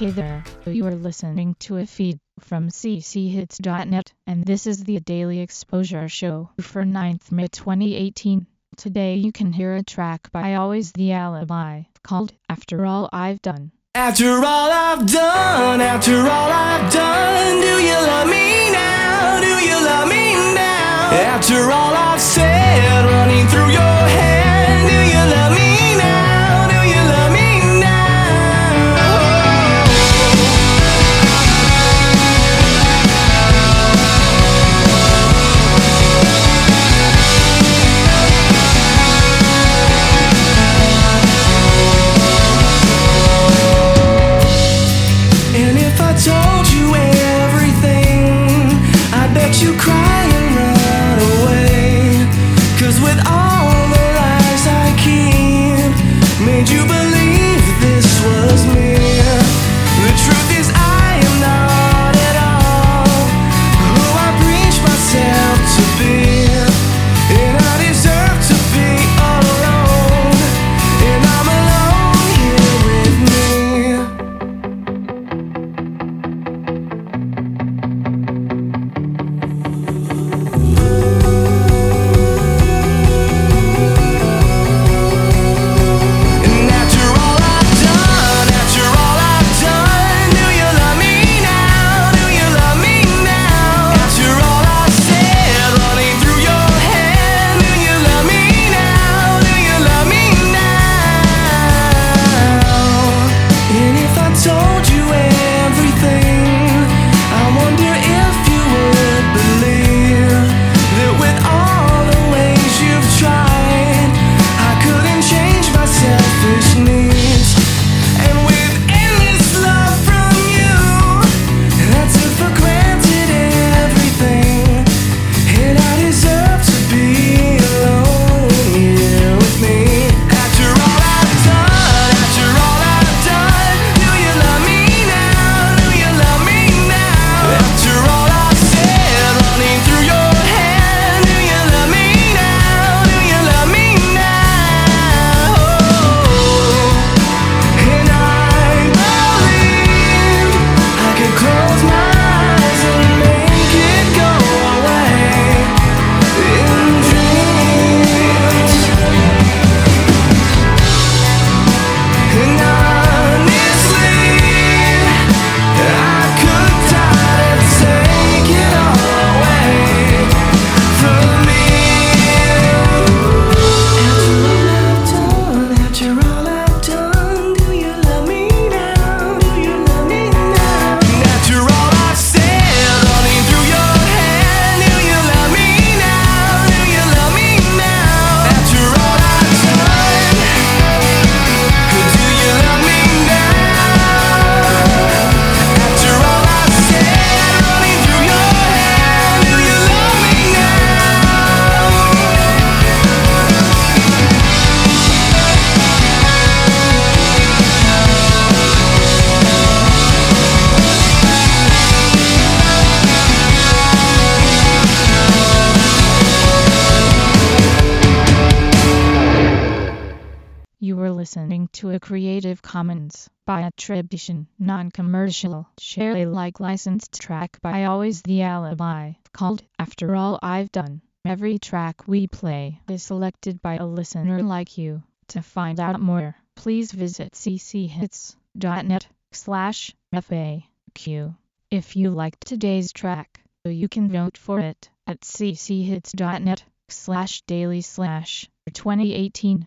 Hey there, you are listening to a feed from cchits.net, and this is the Daily Exposure Show for 9th May 2018. Today you can hear a track by Always the Alibi, called After All I've Done. After all I've done, after all I've done, do you love me now? Do you love me now? After all I've listening to a Creative Commons by attribution, non-commercial, share Alike licensed track by Always the Alibi, called After All I've Done. Every track we play is selected by a listener like you. To find out more, please visit cchits.net slash FAQ. If you liked today's track, you can vote for it at cchits.net slash daily slash 2018